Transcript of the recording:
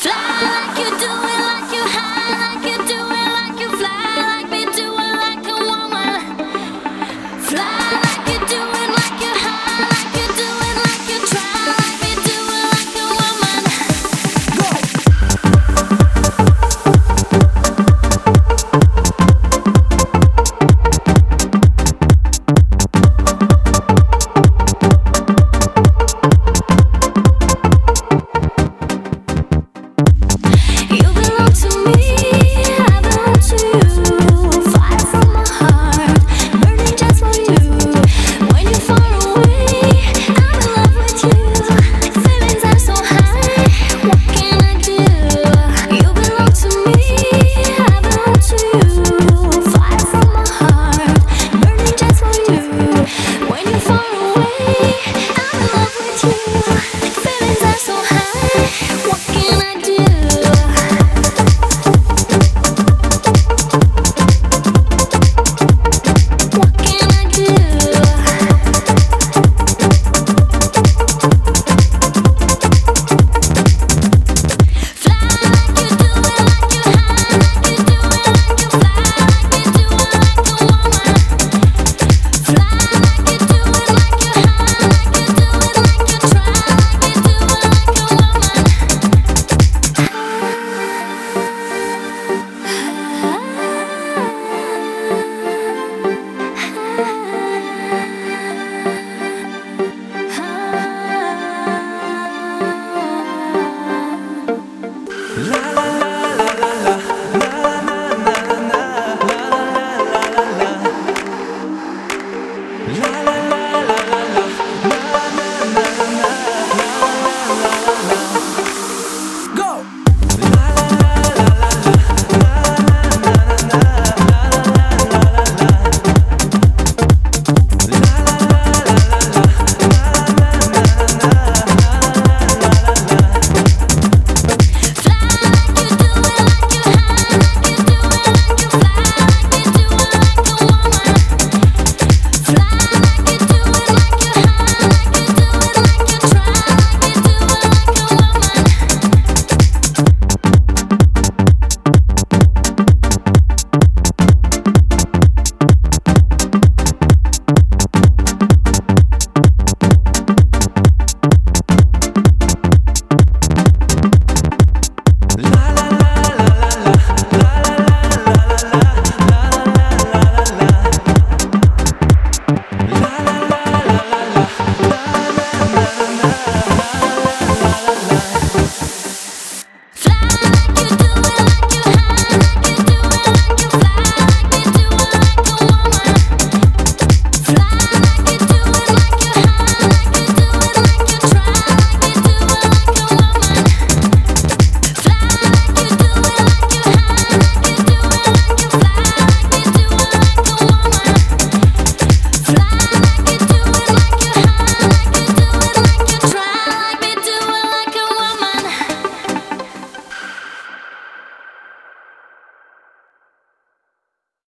Fly!